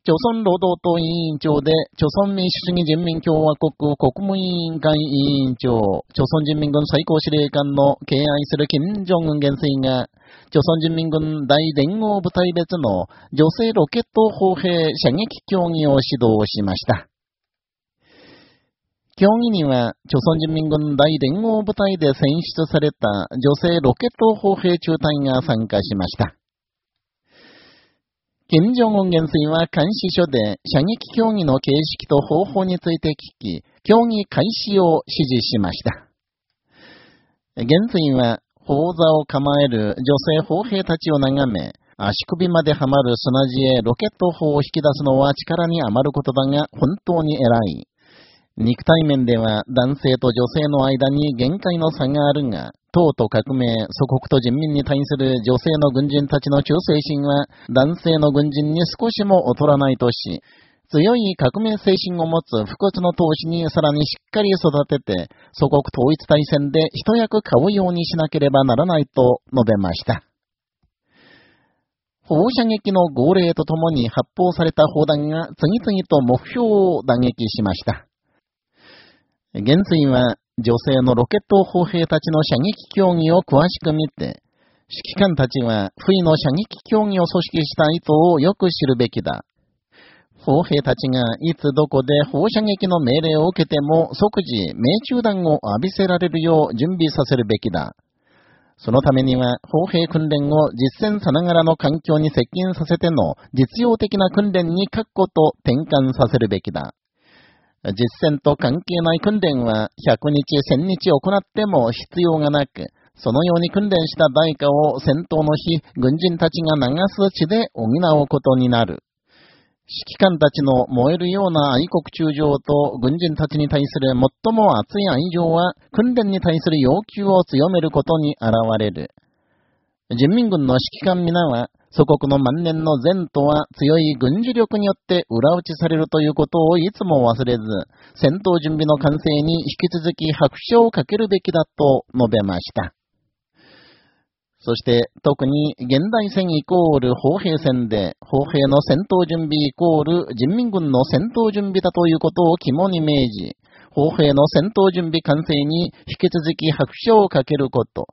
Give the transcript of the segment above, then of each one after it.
朝鮮労働党委員長で、朝鮮民主主義人民共和国国務委員会委員長、朝鮮人民軍最高司令官の敬愛する金正恩元帥が、朝鮮人民軍大連合部隊別の女性ロケット砲兵射撃競技を指導しました。競技には、朝鮮人民軍大連合部隊で選出された女性ロケット砲兵中隊が参加しました。金正恩元帥は監視所で射撃競技の形式と方法について聞き、競技開始を指示しました。元帥は、砲座を構える女性砲兵たちを眺め、足首まではまる砂地へロケット砲を引き出すのは力に余ることだが本当に偉い。肉体面では男性と女性の間に限界の差があるが、党と革命、祖国と人民に対する女性の軍人たちの忠誠心は男性の軍人に少しも劣らないとし、強い革命精神を持つ不骨の闘士にさらにしっかり育てて、祖国統一大戦で一役買うようにしなければならないと述べました。放射撃の号令とともに発砲された砲弾が次々と目標を打撃しました。元帥は女性のロケット砲兵たちの射撃競技を詳しく見て、指揮官たちは不意の射撃競技を組織した意図をよく知るべきだ。砲兵たちがいつどこで放射撃の命令を受けても即時命中弾を浴びせられるよう準備させるべきだ。そのためには、砲兵訓練を実践さながらの環境に接近させての実用的な訓練に確固と転換させるべきだ。実践と関係ない訓練は100日、1000日行っても必要がなく、そのように訓練した代価を戦闘の日、軍人たちが流す地で補うことになる。指揮官たちの燃えるような愛国中情と軍人たちに対する最も熱い愛情は訓練に対する要求を強めることに現れる。人民軍の指揮官皆は祖国の万年の前途は強い軍事力によって裏打ちされるということをいつも忘れず、戦闘準備の完成に引き続き拍手をかけるべきだと述べました。そして、特に現代戦イコール砲兵戦で、砲兵の戦闘準備イコール人民軍の戦闘準備だということを肝に銘じ、砲兵の戦闘準備完成に引き続き拍手をかけること、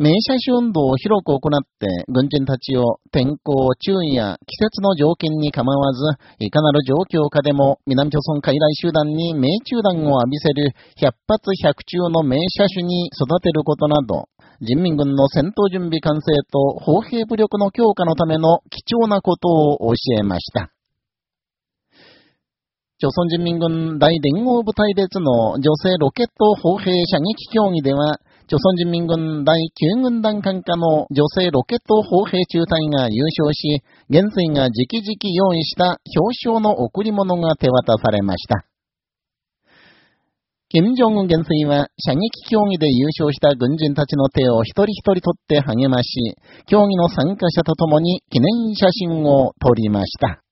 名車種運動を広く行って、軍人たちを天候、昼夜、季節の条件に構わず、いかなる状況下でも南朝鮮海来集団に命中弾を浴びせる百発百中の名車種に育てることなど、人民軍の戦闘準備完成と砲兵武力の強化のための貴重なことを教えました。朝鮮人民軍大連合部隊列の女性ロケット砲兵射撃競技では、朝鮮人民軍第9軍団管下の女性ロケット砲兵中隊が優勝し、元帥が直々用意した表彰の贈り物が手渡されました。金正恩元帥は射撃競技で優勝した軍人たちの手を一人一人取って励まし、競技の参加者と共に記念写真を撮りました。